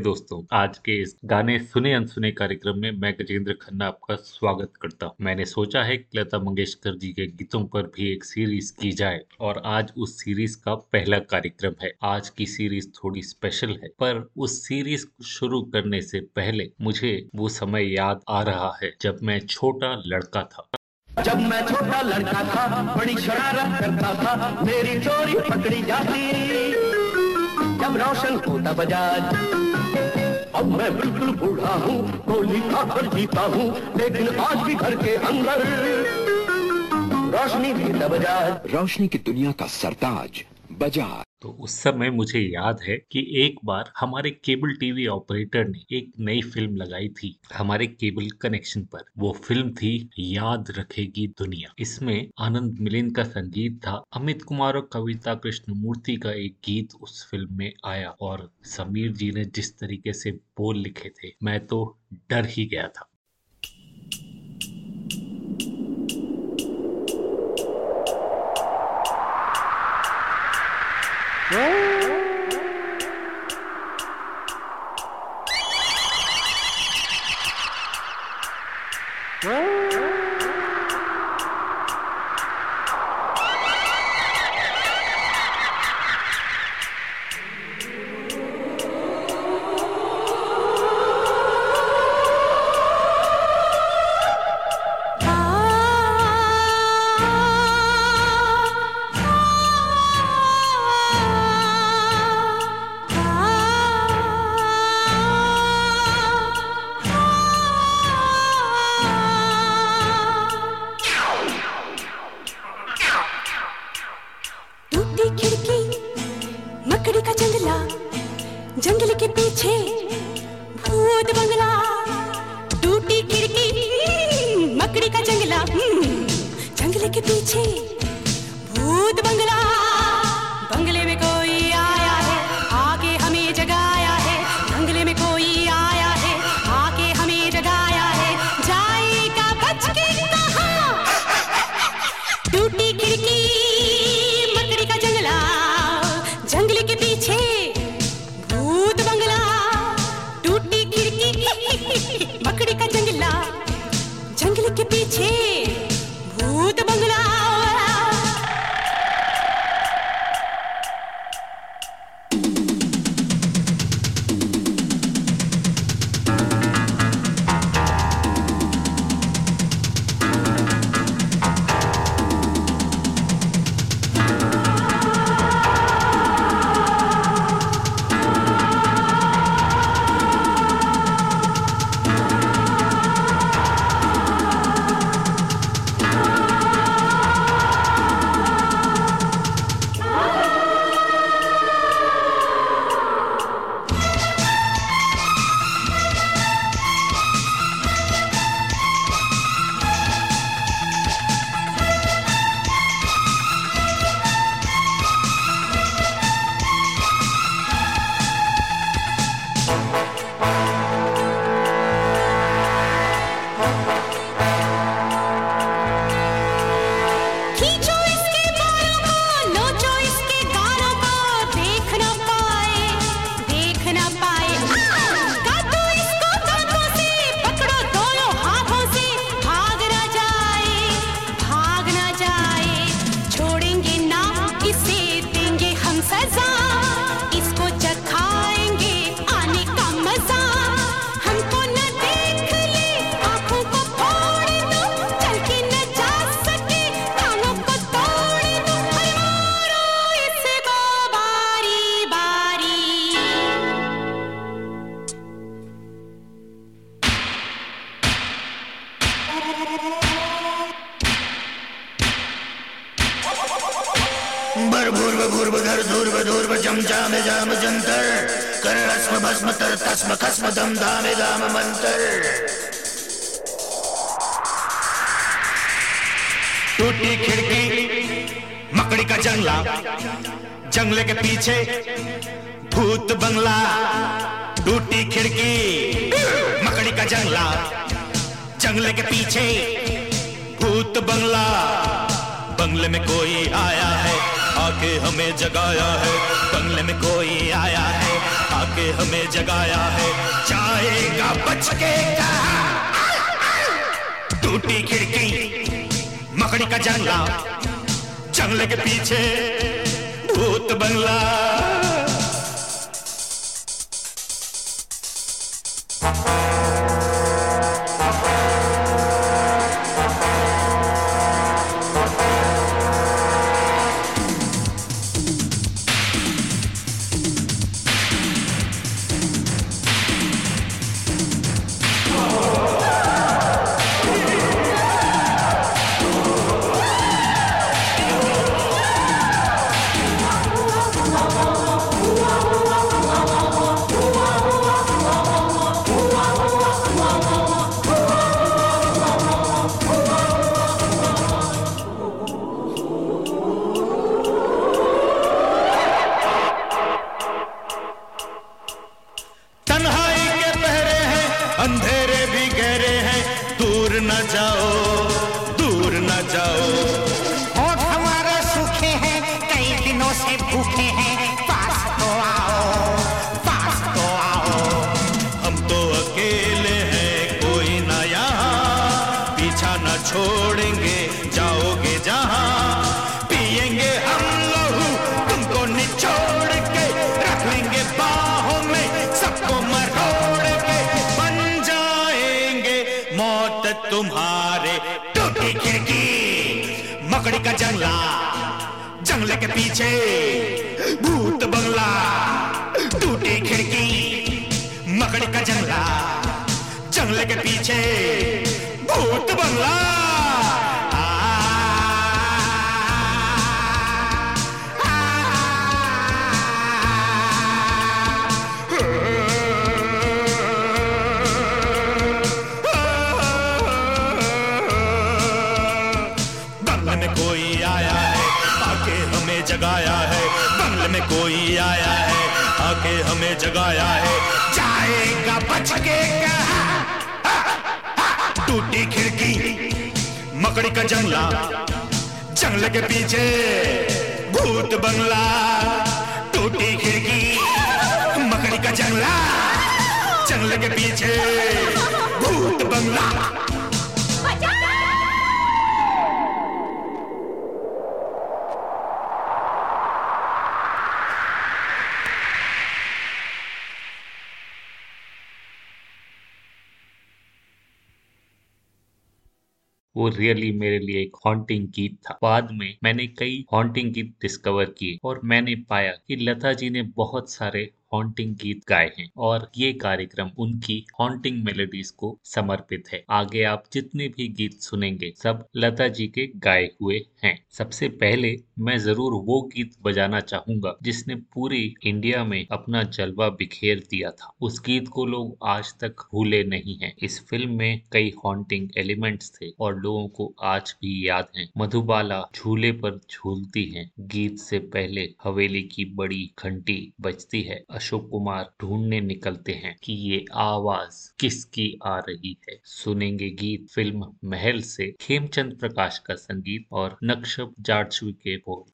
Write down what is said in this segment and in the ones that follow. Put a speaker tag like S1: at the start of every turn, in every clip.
S1: दोस्तों। आज के इस गाने सुने अनसुने कार्यक्रम में मैं गजेंद्र खन्ना आपका स्वागत करता हूँ। मैंने सोचा है कि लता मंगेशकर जी के गीतों पर भी एक सीरीज़ की जाए और आज उस सीरीज़ का पहला कार्यक्रम है। आज की सीरीज़ थोड़ी स्पेशल है, पर उस सीरीज़ शुरू करने से पहले मुझे वो समय याद आ रहा है जब मैं छोटा लड़का था।
S2: जब मैं छोटा लड़का था, बड़ी शरारत करता था, मेरी चोरी पकड़ी जाती। जब रोशन होता बजाज अब मैं बिल्कुल बूढ़ा हूँ गोली खाकर जीता हूँ, लेकिन आज भी घर के अंदर। रोशनी की दबजा
S3: रोशनी की दुनिया का सरताज। बजाज।
S1: तो उस समय मुझे याद है कि एक बार हमारे केबल टीवी ऑपरेटर ने एक नई फ़िल्म लगाई थी, हमारे केबल कनेक्शन पर। वो फ़िल्म थी याद रखेगी दुनिया। इसमें आनंद मिलिन का संगीत था। अमित कुमार और कविता कृष्ण मूर्ति का एक गीत उस फ़िल्म में आया और समीर जी ने जिस तरीके से बोल लिखे थे, मैं तो डर ही गया था।
S4: Woo! Ooh. आके हमें जगाया है। बंगले में कोई आया है। आके हमें जगाया है। जाएगा बच के टूटी खिड़की, मकड़ी का जंगला, जंगले के पीछे भूत बंगला।
S1: वो रियली मेरे लिए एक हॉन्टिंग गीत था। बाद में मैंने कई हॉन्टिंग गीत डिस्कवर किए और मैंने पाया कि लता जी ने बहुत सारे हॉन्टिंग गीत गाए हैं और ये कार्यक्रम उनकी हॉन्टिंग मेलोडीज को समर्पित है। आगे आप जितने भी गीत सुनेंगे, सब लता जी के गाए हुए हैं। सबसे पहले मैं ज़रूर वो गीत बजाना चाहूँगा जिसने पूरी इंडिया में अपना जलवा बिखेर दिया था। उस गीत को लोग आज तक भूले नहीं हैं। इस फ़िल्म में कई हॉन्टिंग एलिमेंट्स थे और लोगों को आज भी याद हैं। मधुबाला झूले पर झूलती हैं। गीत से पहले हवेली की बड़ी घंटी बजती है। अशोक कुमार ढूँढने निकलते हैं कि ये आवाज़ किसकी आ रही है। सुनेंगे गीत, फ़िल्म महल से, खेमचंद प्रकाश का संगीत और नक्शब जाटवी के बोल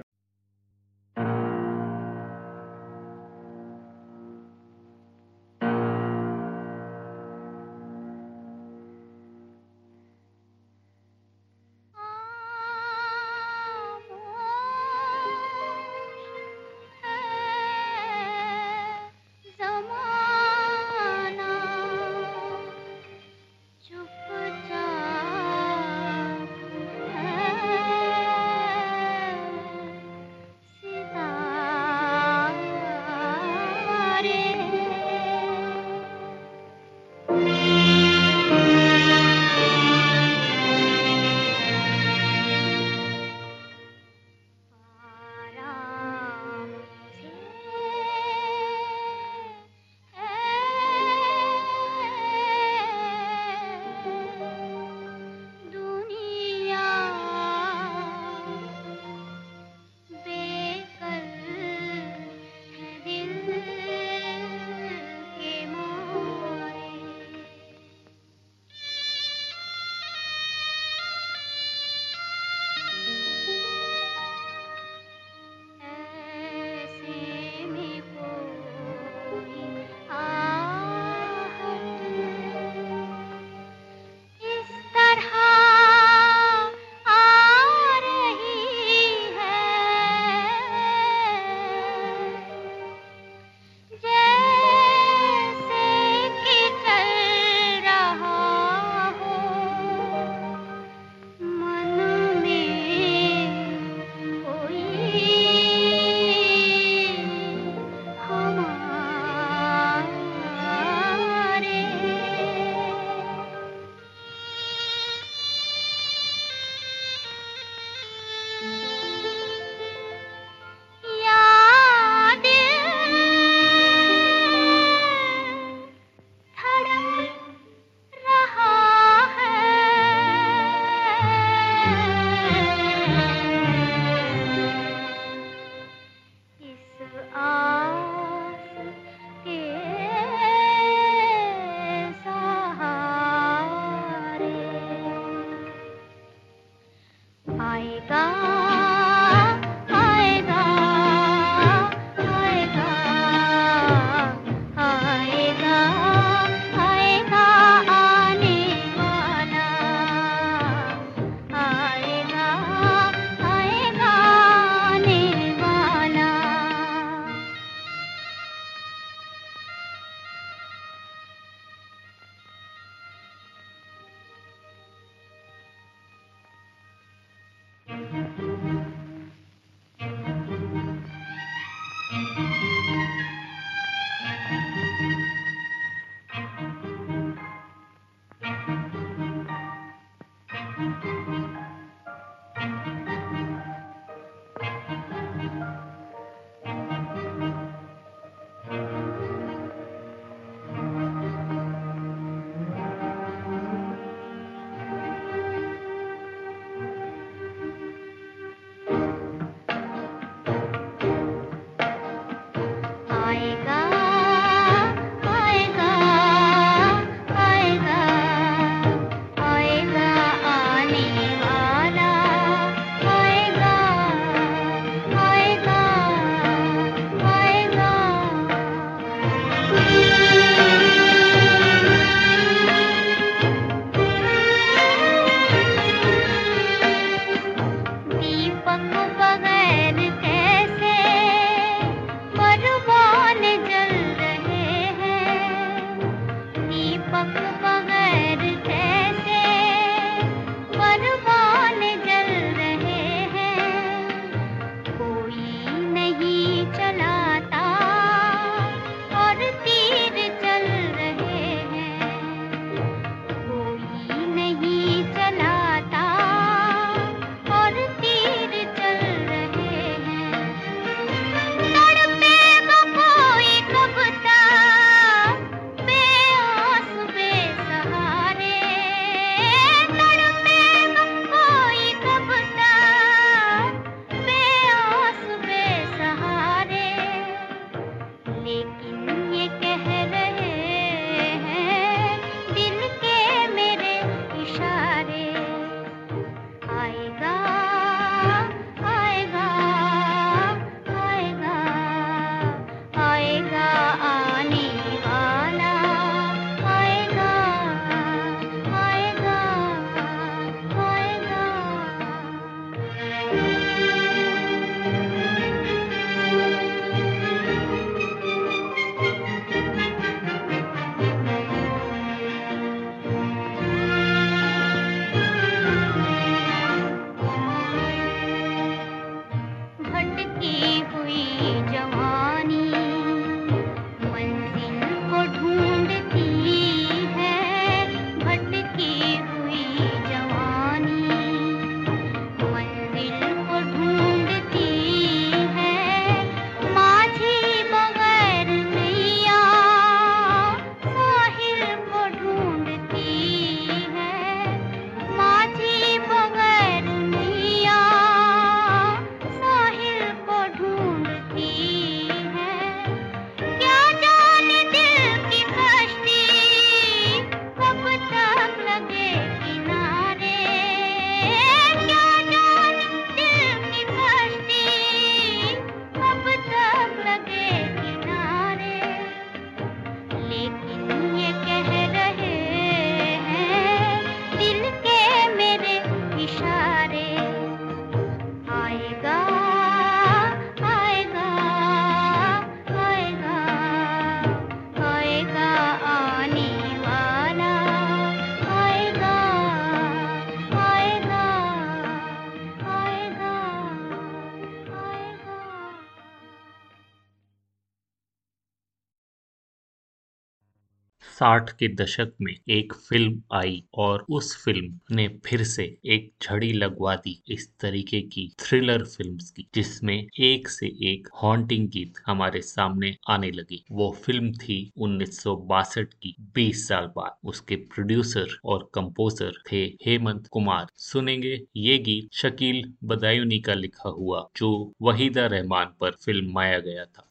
S1: साठ के दशक में एक फ़िल्म आई और उस फ़िल्म ने फिर से एक झड़ी लगवा दी इस तरीके की थ्रिलर फिल्म्स की, जिसमें एक से एक हॉन्टिंग गीत हमारे सामने आने लगी। वो फ़िल्म थी उन्नीस सौ बासठ की 20 साल बाद। उसके प्रोड्यूसर और कंपोजर थे हेमंत कुमार। सुनेंगे ये गीत शकील बदायूनी का लिखा हुआ, जो वहीदा रहमान पर फिल्माया गया था।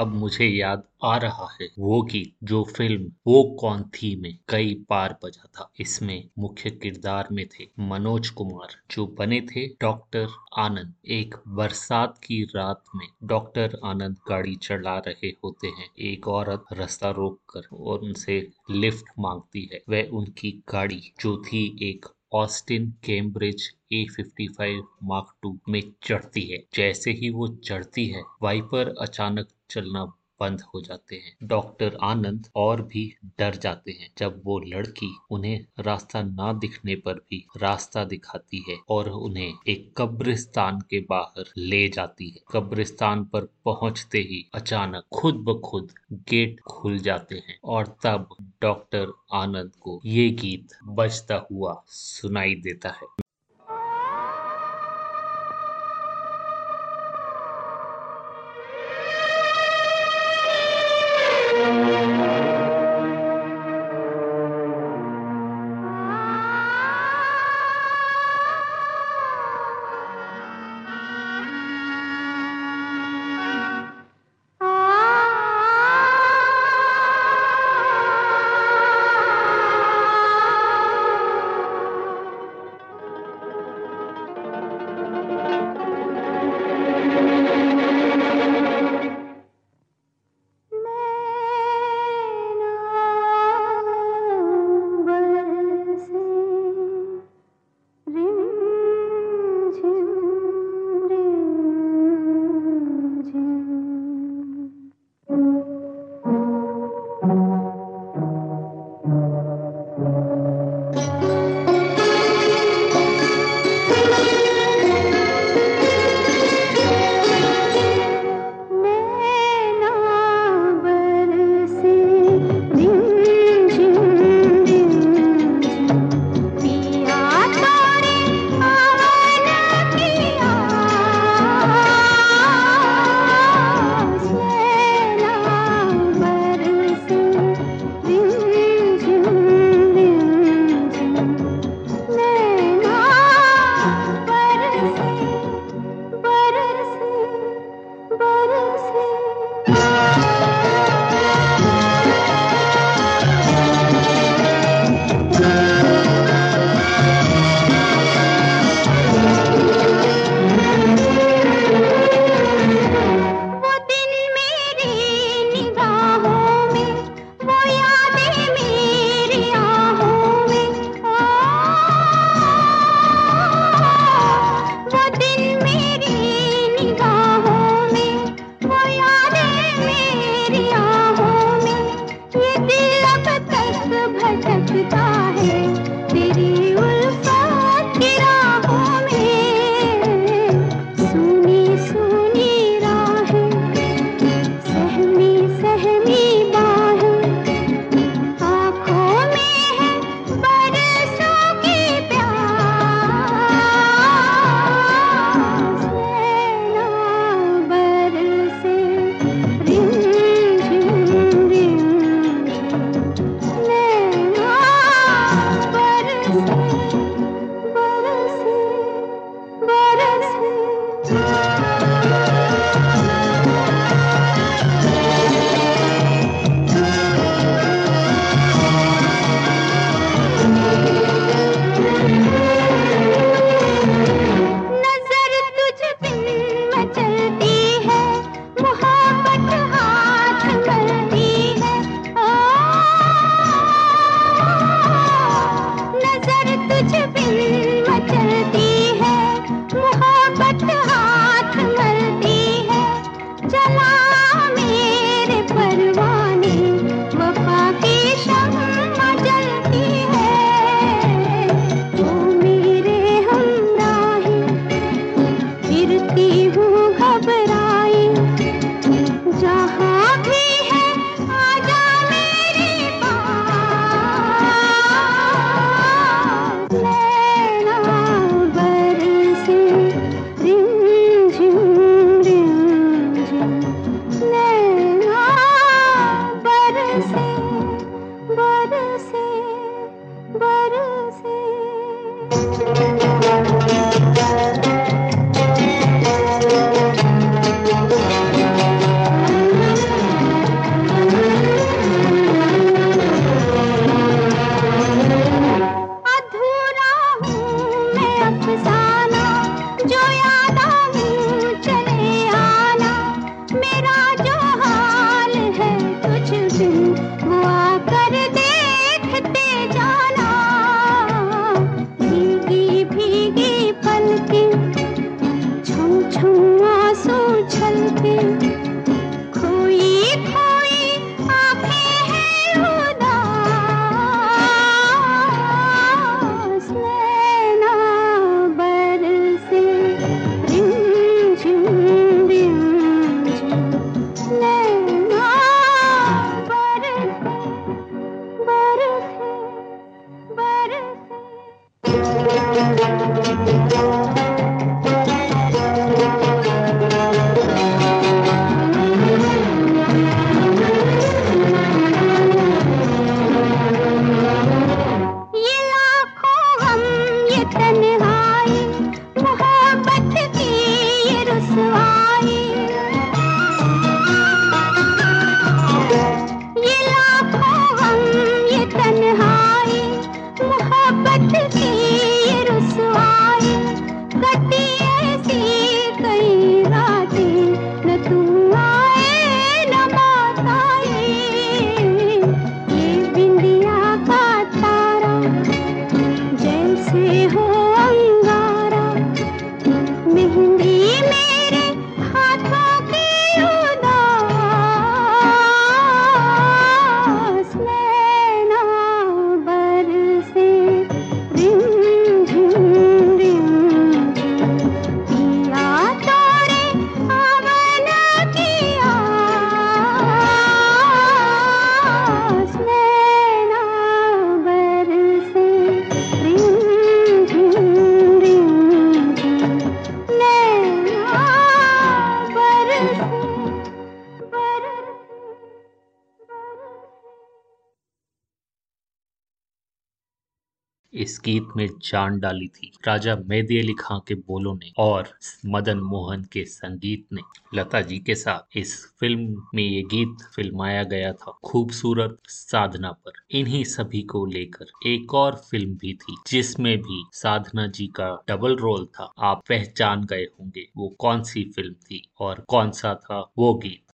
S1: अब मुझे याद आ रहा है वो गीत जो फ़िल्म वो कौन थी में कई बार बजा था। इसमें मुख्य किरदार में थे मनोज कुमार, जो बने थे डॉक्टर आनंद। एक बरसात की रात में डॉक्टर आनंद गाड़ी चला रहे होते हैं। एक औरत रास्ता रोक कर और उनसे लिफ्ट मांगती है। वह उनकी गाड़ी, जो थी एक Austin Cambridge A fifty five Mark two में चढ़ती है। जैसे ही वो चढ़ती है, वाइपर अचानक चलना बंद हो जाते हैं। डॉक्टर आनंद और भी डर जाते हैं जब वो लड़की उन्हें रास्ता ना दिखने पर भी रास्ता दिखाती है और उन्हें एक कब्रिस्तान के बाहर ले जाती है। कब्रिस्तान पर पहुँचते ही अचानक खुद ब खुद गेट खुल जाते हैं और तब डॉक्टर आनंद को ये गीत बजता हुआ सुनाई देता है।
S5: जान डाली थी। राजा मेहदी अली खां के बोलों ने और मदन मोहन के संगीत ने लता जी के साथ इस फ़िल्म में ये गीत फिल्माया गया था खूबसूरत साधना पर। इन्हीं सभी को लेकर एक और फ़िल्म भी थी जिसमें भी साधना जी का डबल रोल था। आप पहचान गए होंगे वो कौन सी फ़िल्म थी और कौन सा था वो गीत।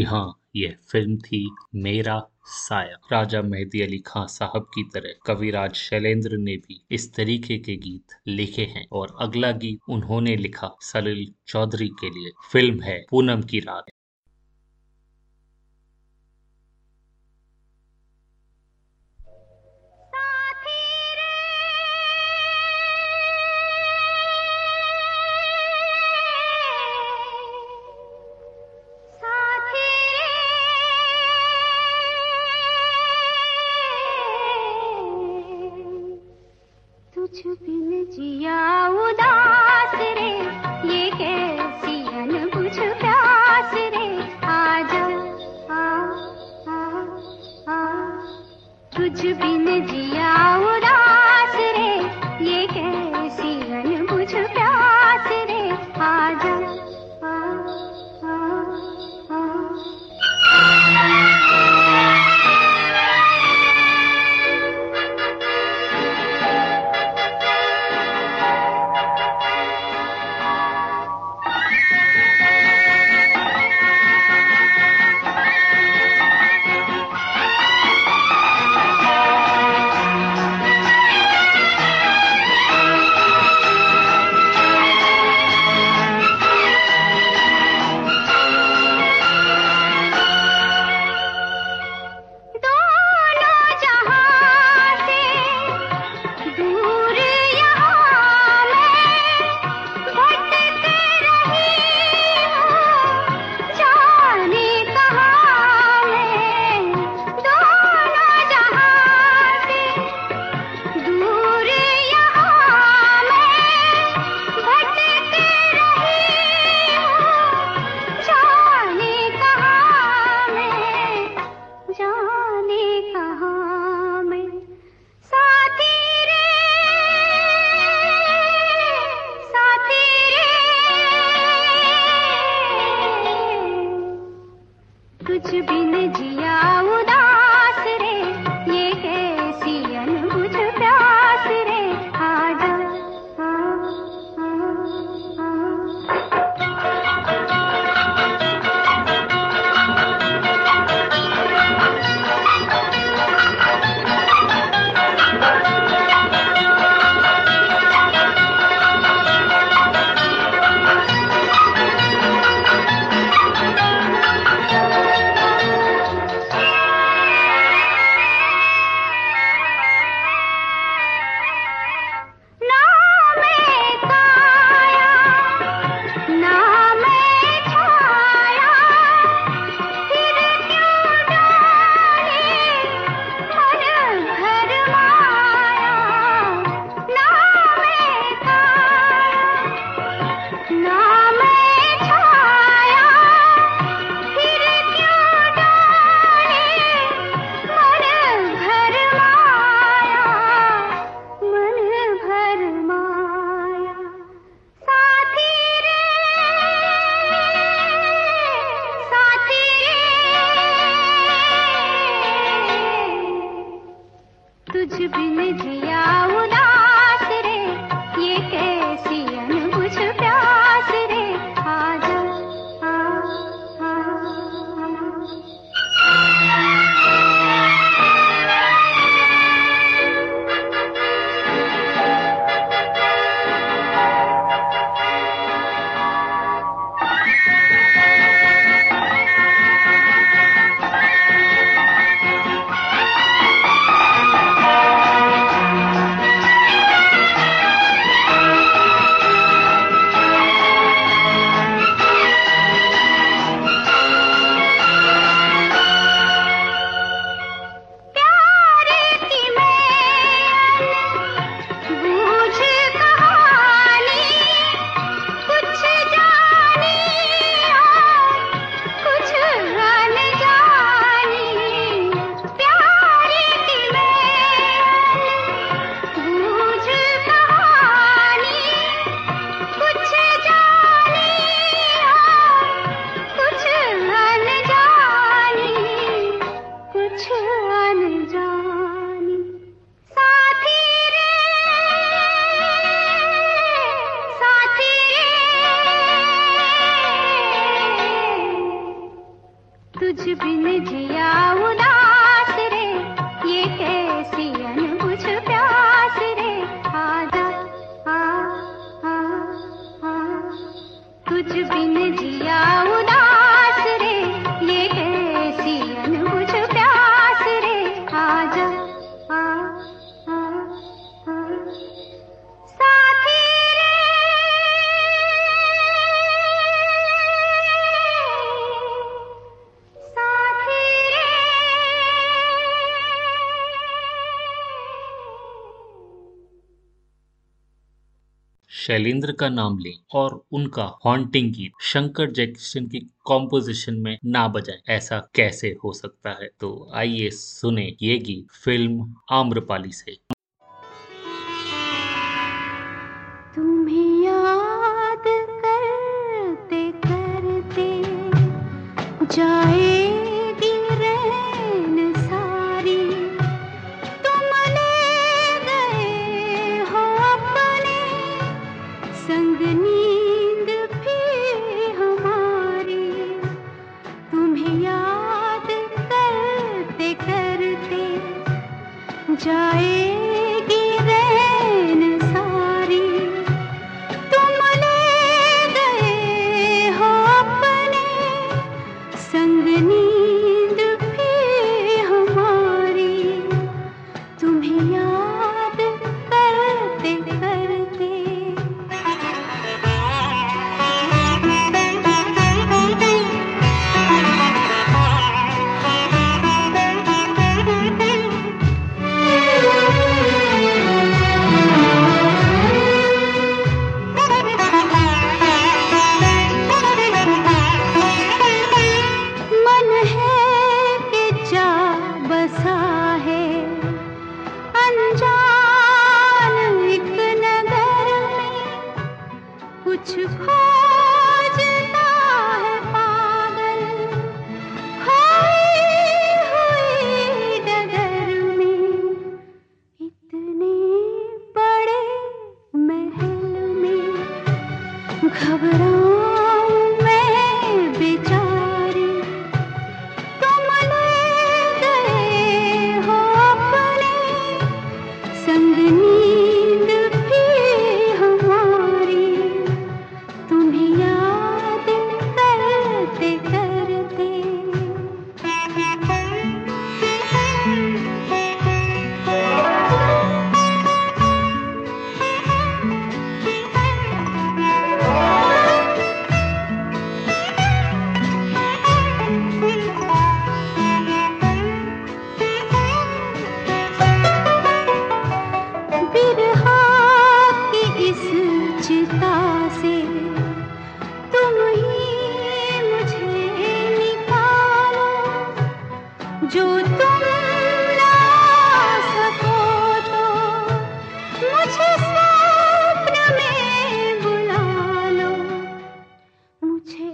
S6: जी
S5: हाँ यह फ़िल्म थी मेरा साया। राजा मेहदी अली खान साहब की तरह कविराज शैलेंद्र ने भी इस तरीके के गीत लिखे हैं और अगला गीत उन्होंने लिखा सलील चौधरी के लिए। फ़िल्म है पूनम की रात। कुछ भी न जी
S1: शैलेंद्र का नाम लें और उनका हॉन्टिंग गीत शंकर जैक्सन की कॉम्पोजिशन में ना बजाए, ऐसा कैसे हो सकता है? तो आइए सुने ये गीत फ़िल्म आम्रपाली से।
S5: याद करते करते जाएगी जाएगी मुझे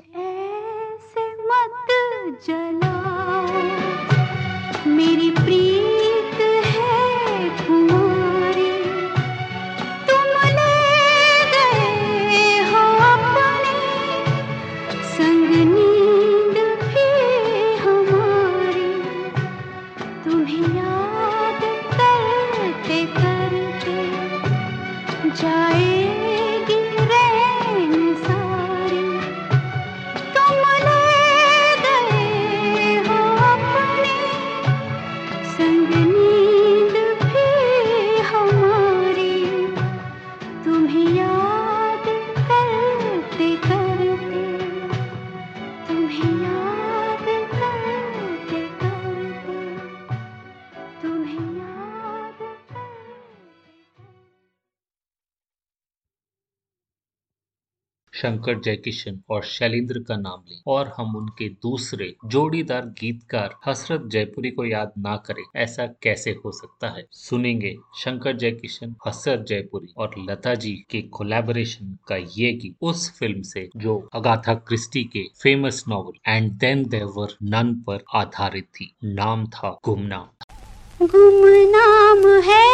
S1: शंकर जयकिशन और शैलेंद्र का नाम लें और हम उनके दूसरे जोड़ीदार गीतकार हसरत जयपुरी को याद ना करें, ऐसा कैसे हो सकता है? सुनेंगे शंकर जयकिशन, हसरत जयपुरी और लता जी के कोलैबोरेशन का ये गीत उस फ़िल्म से जो अगाथा क्रिस्टी के famous novel and then there none पर आधारित थी। नाम था गुमनाम
S5: गुमनाम है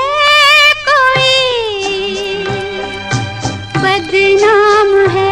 S5: कोई, बदनाम है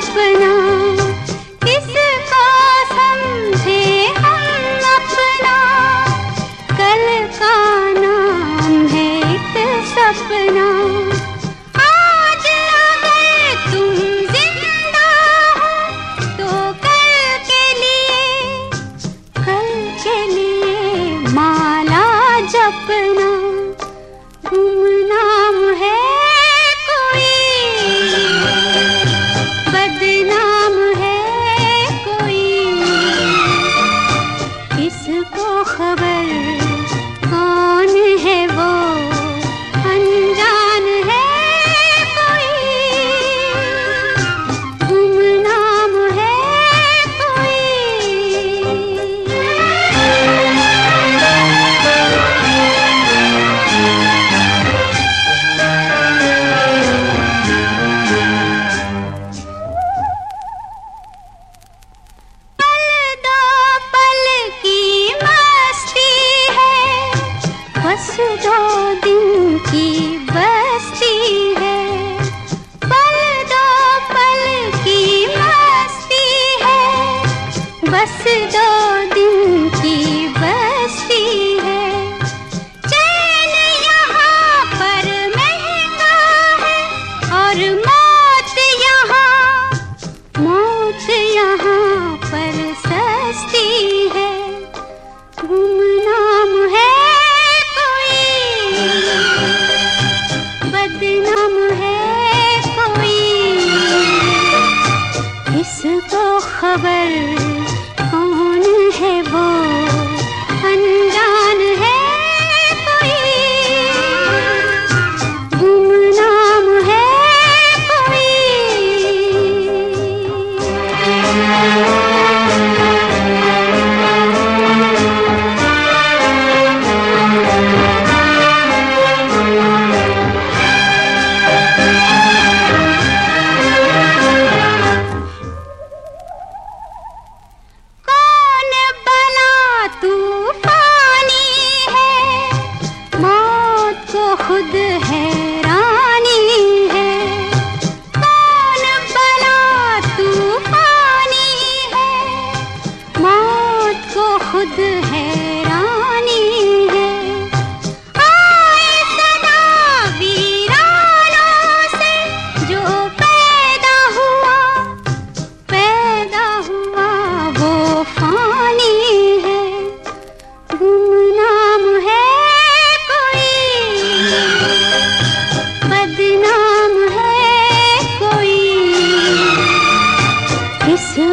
S5: Aspenas.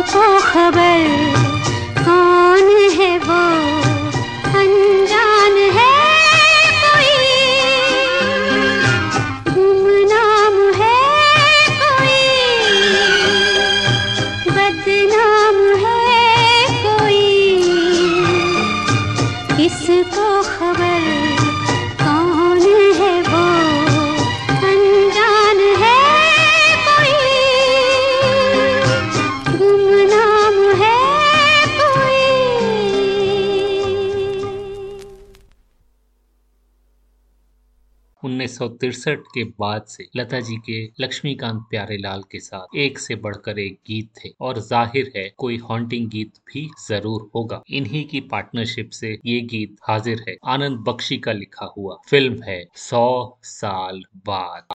S5: को खबर के
S1: बाद से लता जी के लक्ष्मीकांत प्यारेलाल के साथ एक से बढ़कर एक गीत थे। और ज़ाहिर है, कोई हॉन्टिंग गीत भी ज़रूर होगा। इन्हीं की पार्टनरशिप से ये गीत हाजिर है। आनंद बख्शी का लिखा हुआ फ़िल्म है सौ साल बाद।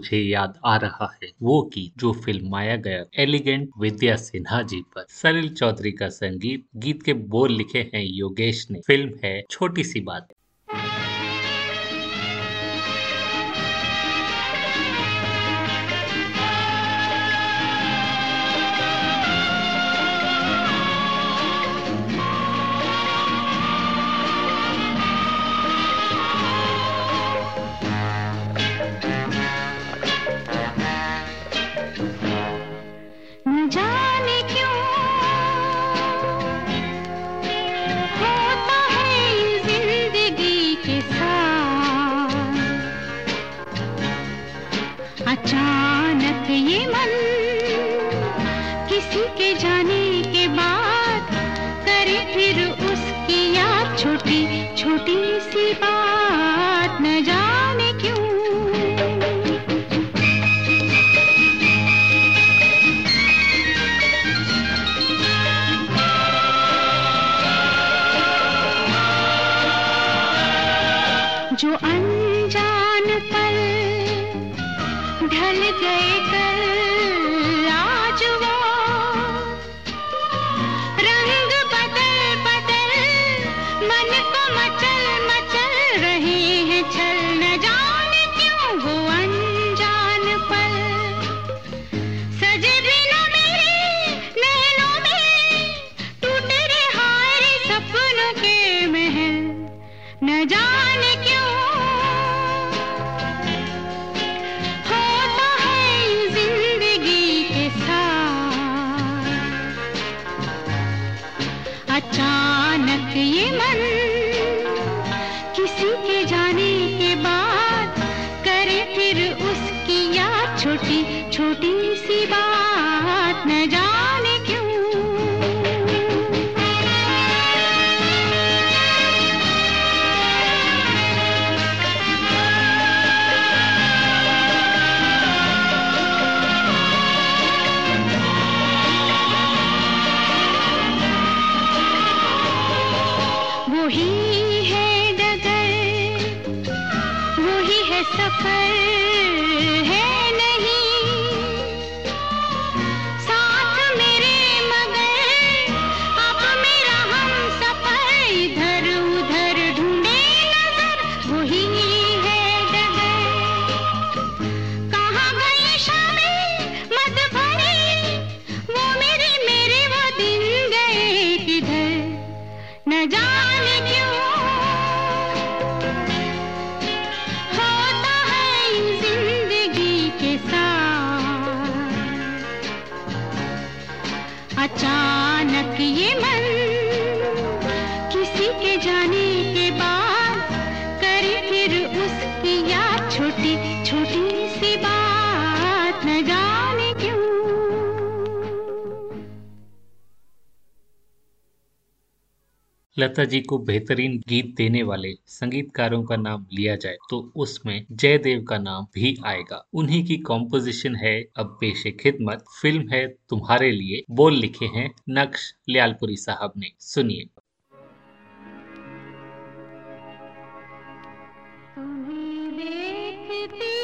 S1: मुझे याद आ रहा है वो की जो फ़िल्म माया गया, एलिगेंट विद्या सिन्हा जी पर। सरिल चौधरी का संगीत, गीत के बोल लिखे हैं योगेश ने। फ़िल्म है छोटी सी बात।
S5: जो अनजान पल ढल गए कर
S1: लता जी को बेहतरीन गीत देने वाले संगीतकारों का नाम लिया जाए तो उसमें जयदेव का नाम भी आएगा। उन्हीं की कॉम्पोजिशन है, अब पेश खिदमत। फ़िल्म है तुम्हारे लिए। बोल लिखे हैं नक्श लियालपुरी साहब ने। सुनिए।
S5: तुम्हें देखती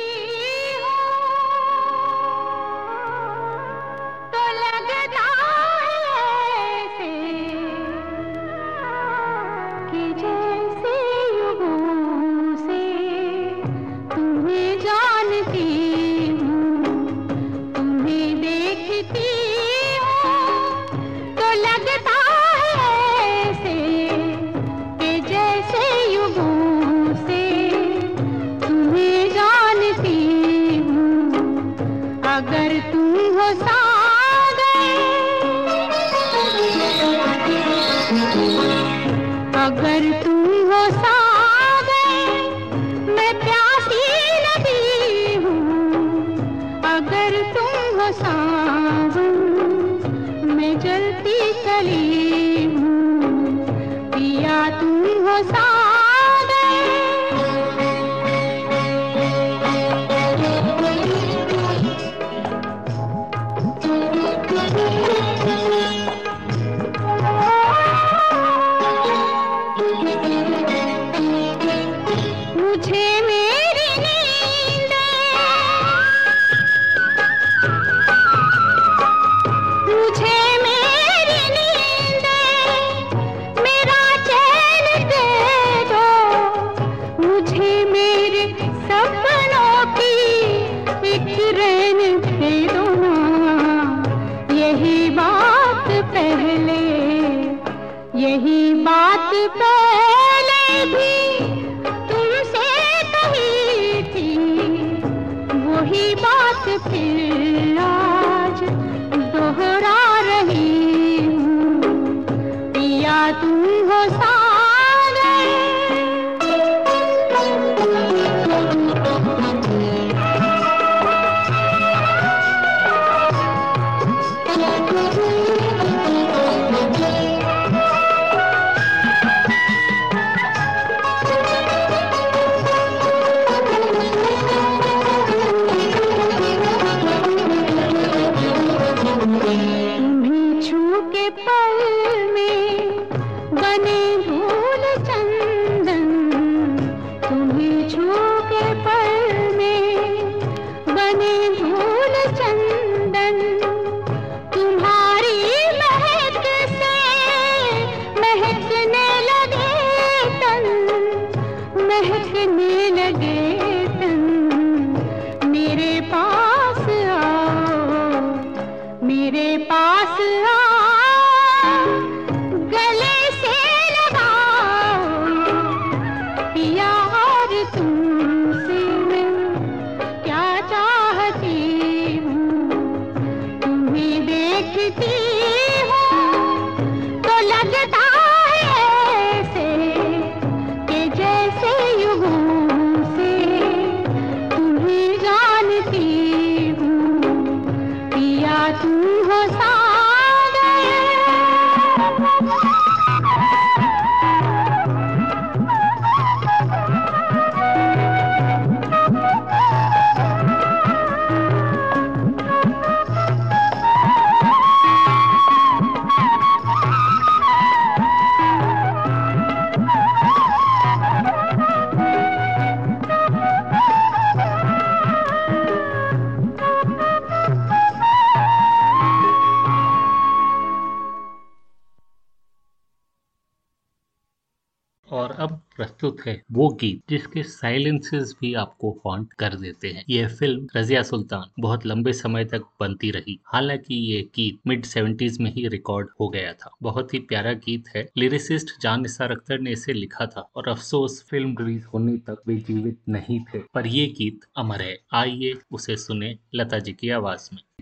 S5: है वो गीत जिसके साइलेंसेस भी आपको हॉन्ट कर देते हैं। यह फ़िल्म रजिया सुल्तान बहुत लंबे समय तक बनती रही। हालाँकि ये गीत मिड सेवेंटीज में ही रिकॉर्ड हो गया था। बहुत ही प्यारा गीत है। लिरिसिस्ट जान निसार अख्तर ने इसे लिखा था और अफसोस फ़िल्म रिलीज़ होने तक वे जीवित नहीं थे। पर ये गीत अमर है। आइए उसे सुने लता जी की आवाज़ में।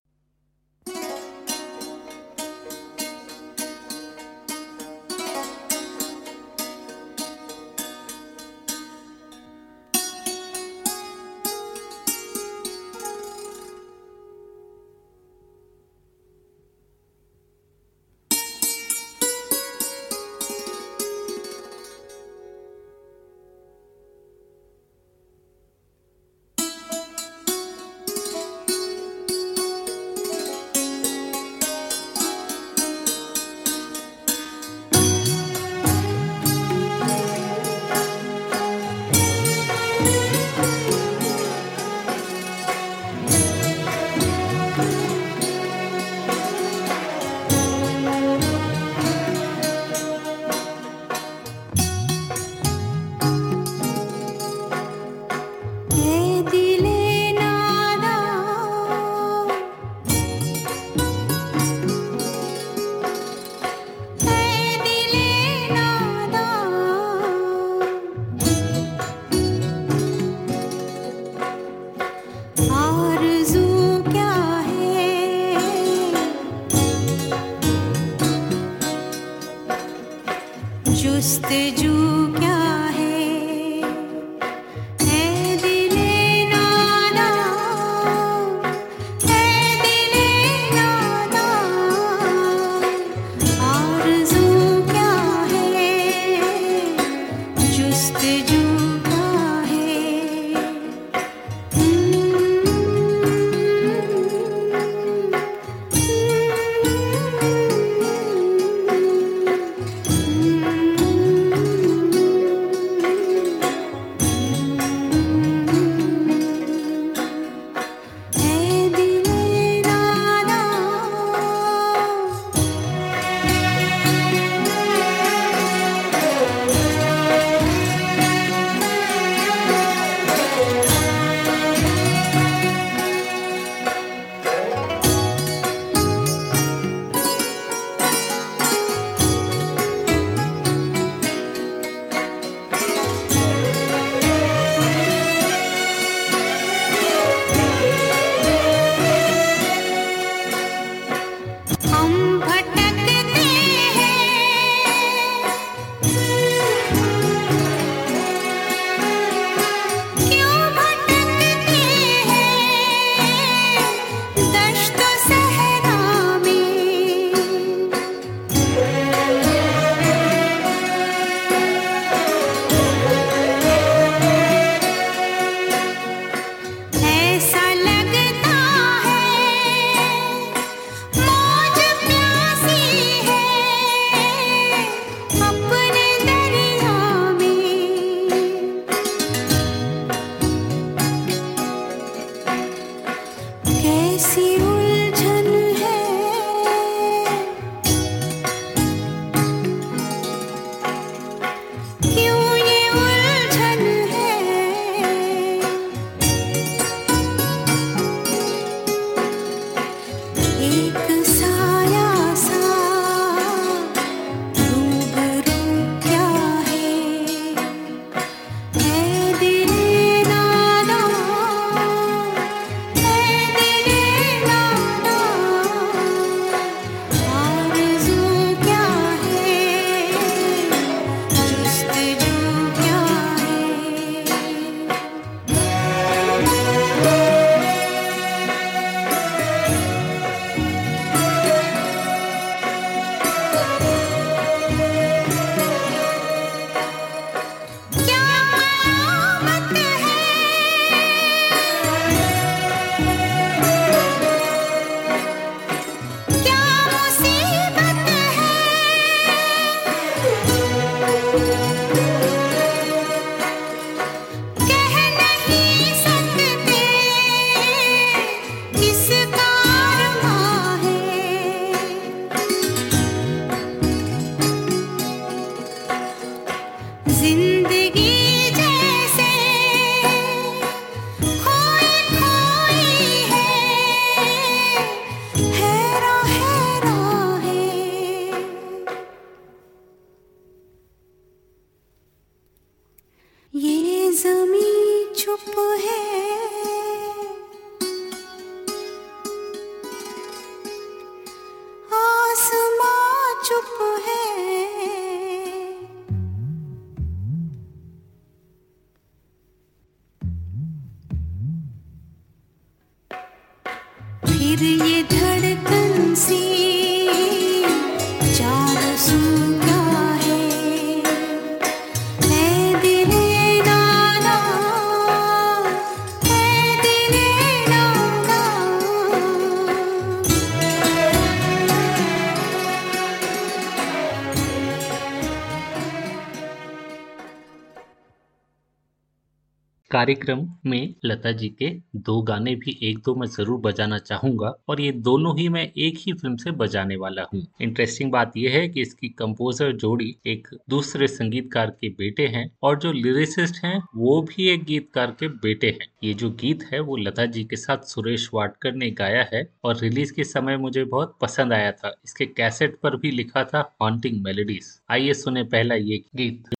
S5: कार्यक्रम में लता जी के दो गाने भी एक दो मैं ज़रूर बजाना चाहूँगा और ये दोनों ही मैं एक ही फ़िल्म से बजाने वाला हूँ। इंटरेस्टिंग बात यह है कि इसकी कंपोजर जोड़ी एक दूसरे संगीतकार के बेटे हैं और जो लिरिसिस्ट हैं, वो भी एक गीतकार के बेटे हैं। ये जो गीत है, वो लता जी के साथ सुरेश वाडकर ने गाया है और रिलीज़ के समय मुझे बहुत पसंद आया था। इसके कैसेट पर भी लिखा था हॉन्टिंग मेलोडीज आइए सुने पहला ये गीत।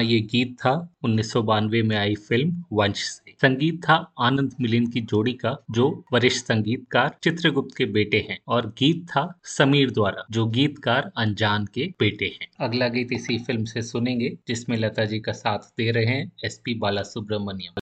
S7: ये गीत था उन्नीस सौ बानवे में आई फ़िल्म वंश से। संगीत था आनंद मिलिन की जोड़ी का, जो वरिष्ठ संगीतकार चित्रगुप्त के बेटे हैं, और गीत था समीर द्वारा, जो गीतकार अनजान के बेटे हैं। अगला गीत इसी फ़िल्म से सुनेंगे, जिसमें लता जी का साथ दे रहे हैं एसपी बाला सुब्रमण्यम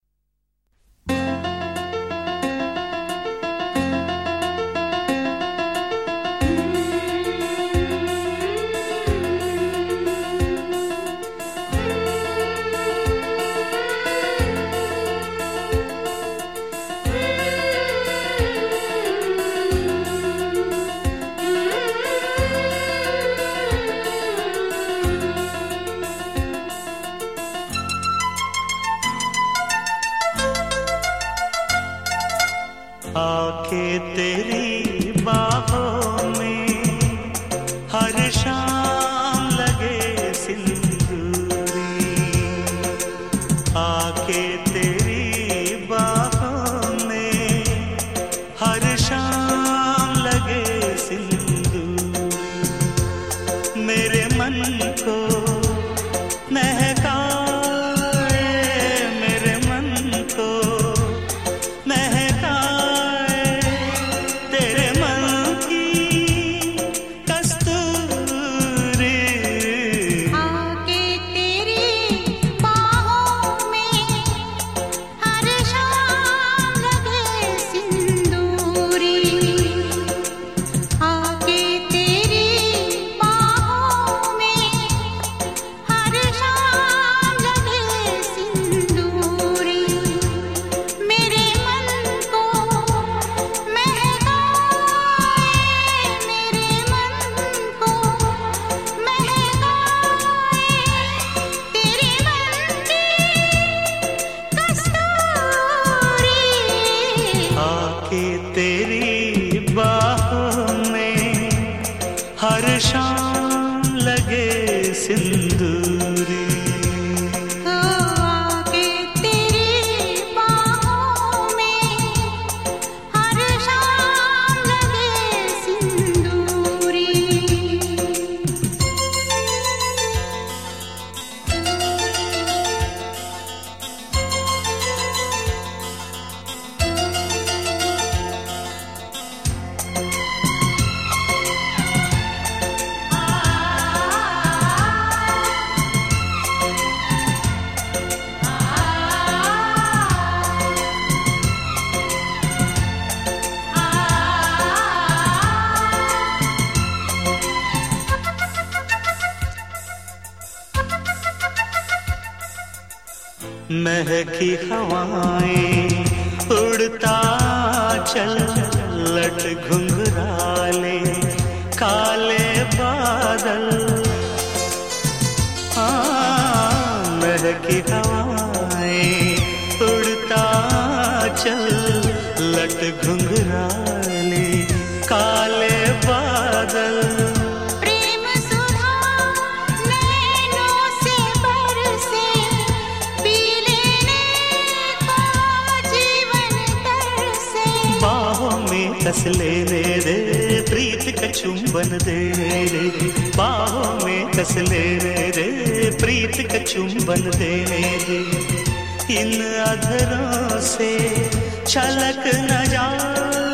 S8: वापस ले रे रे, प्रीत का चुंबन दे रे रे।
S7: इन अधरों से छलक न जाए।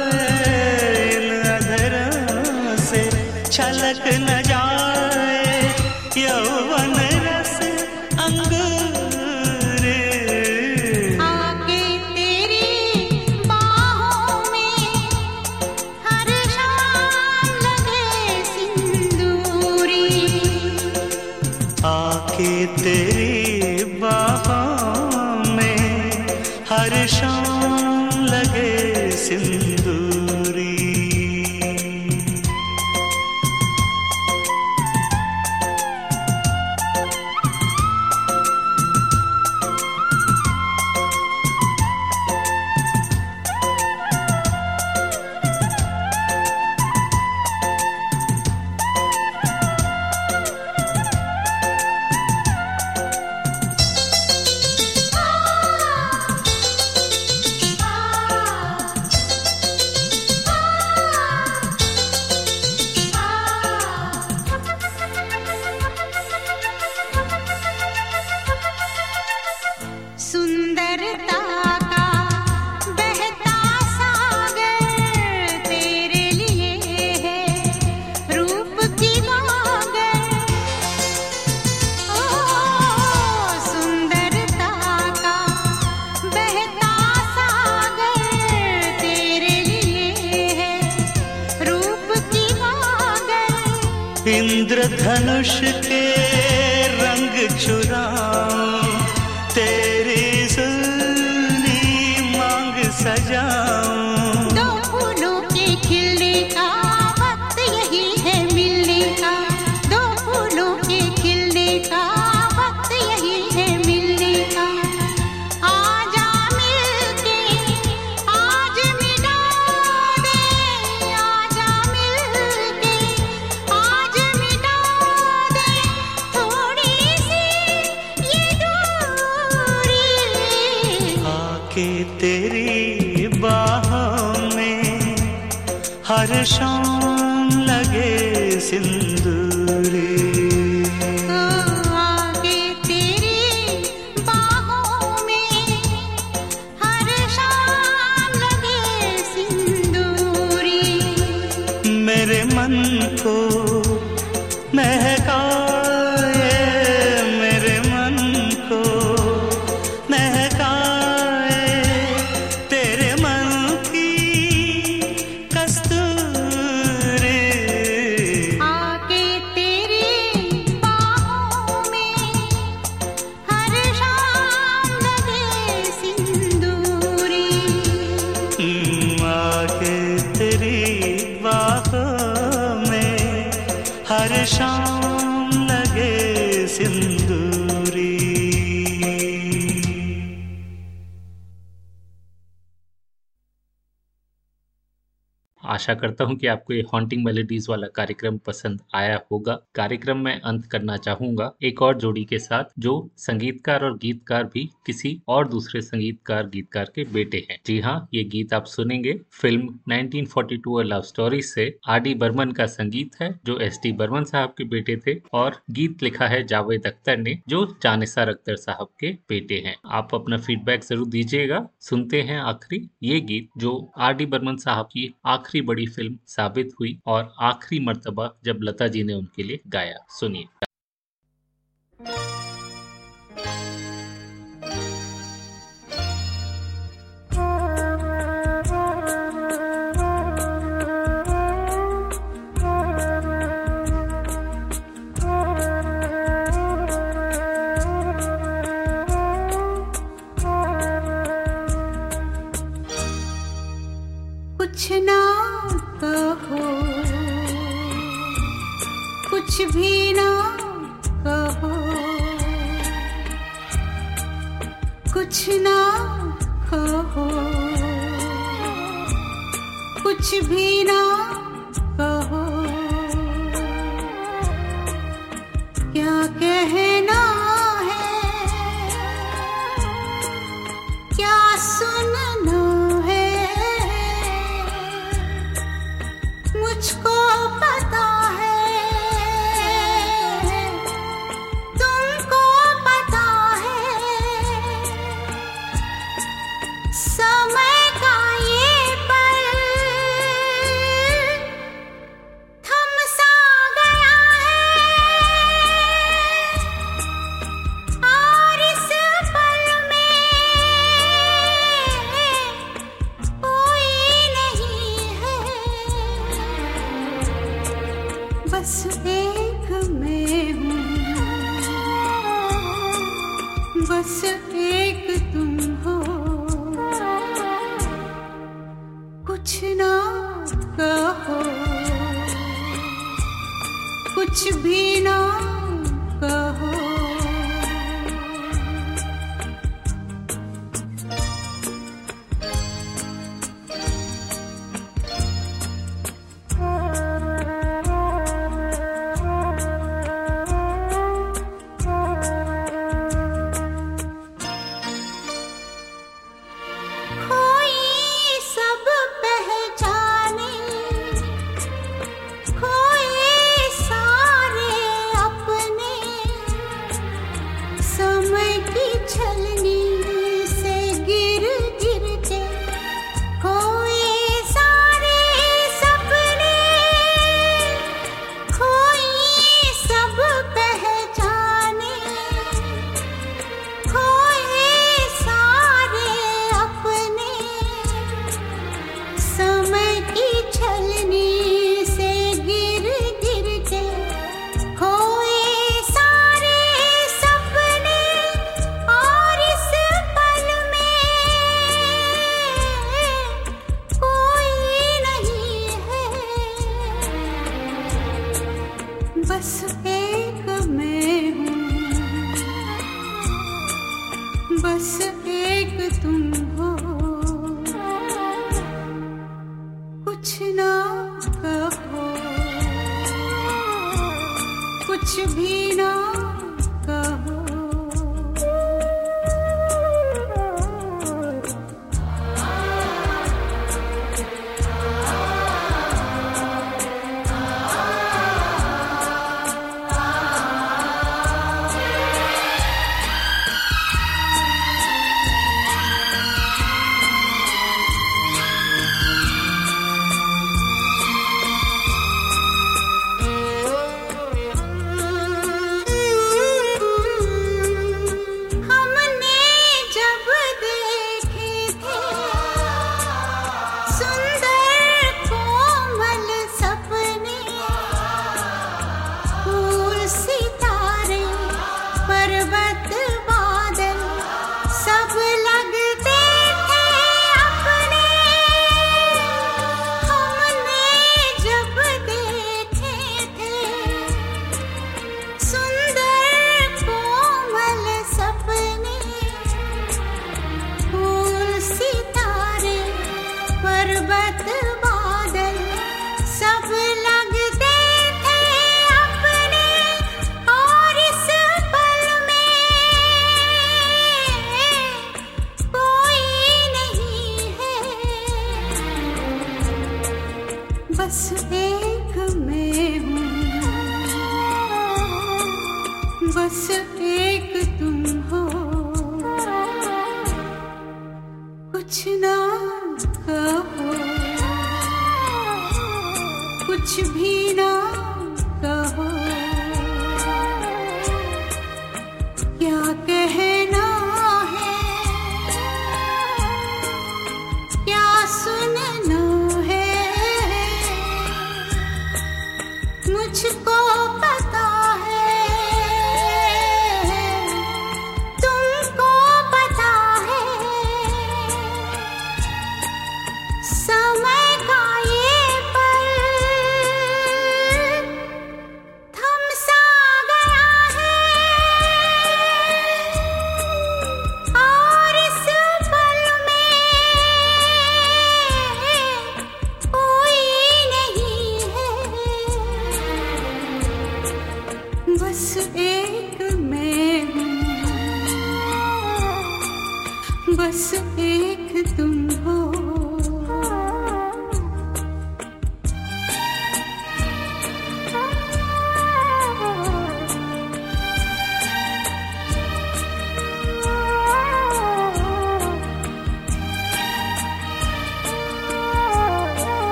S1: आशा करता हूँ कि आपको ये हॉन्टिंग मेलोडीज वाला कार्यक्रम पसंद आया होगा। कार्यक्रम में अंत करना चाहूँगा एक और जोड़ी के साथ, जो संगीतकार और गीतकार भी किसी और दूसरे संगीतकार, गीतकार के बेटे हैं। जी हाँ ये गीत आप सुनेंगे। फ़िल्म 1942 लव स्टोरी से आर डी बर्मन का संगीत है, जो एस टी बर्मन साहब के बेटे थे, और गीत लिखा है जावेद अख्तर ने, जो जानिसार अख्तर साहब के बेटे हैं। आप अपना फीडबैक ज़रूर दीजिएगा। सुनते हैं आखिरी ये गीत, जो आर डी बर्मन साहब की आखिरी बड़ी फ़िल्म साबित हुई और आखिरी मर्तबा जब लता जी ने उनके लिए गाया। सुनिए।
S5: कुछ ना कहो। कुछ भी ना कहो। क्या कहना